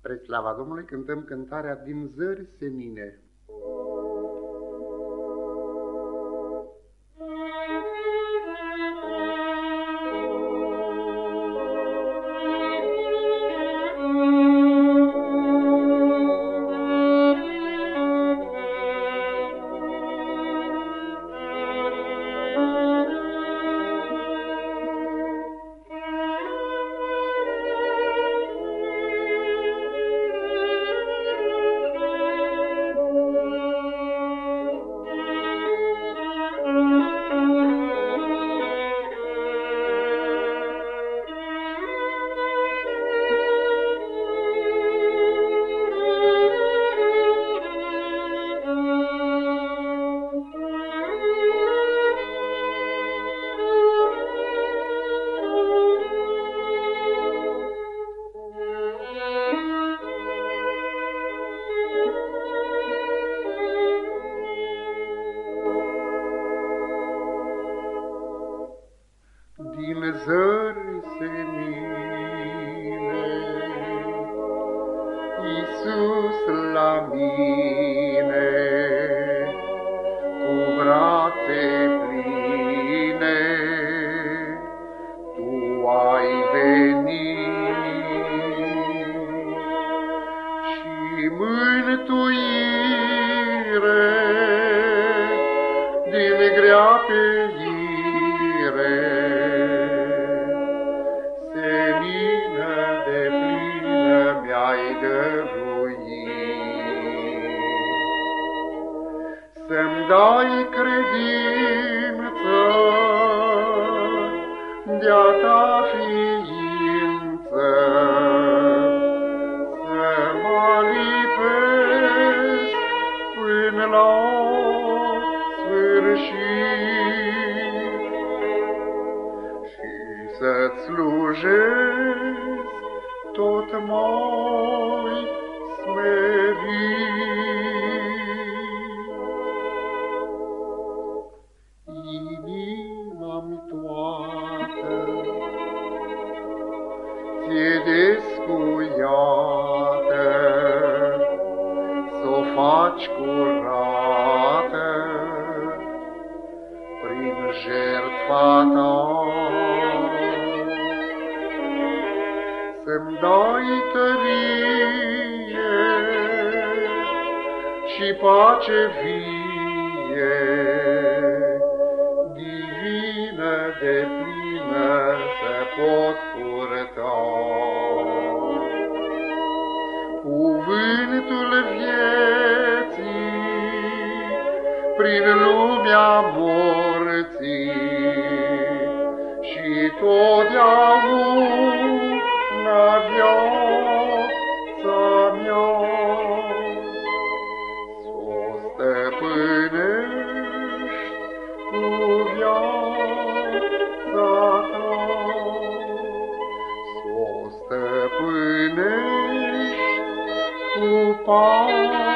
Spre slava Domnului cântăm cântarea Din zări senine. Din zări senine. Iisus la mine, cu brațe pline, Tu ai venit și mântuire din grea peire. Să-mi dai credință de-a ta ființă, Să mă lipesc până la sfârșit. Și să-ți slujesc tot mai faci curată prin jertfa ta. Să-mi dai tărie și pace vie, divină de plină să pot purta. Cuvântul vieții prin lumea morții și totdeauna viața mea s-o stăpânești cu viața ta, s-o stăpânești cu pacea ta.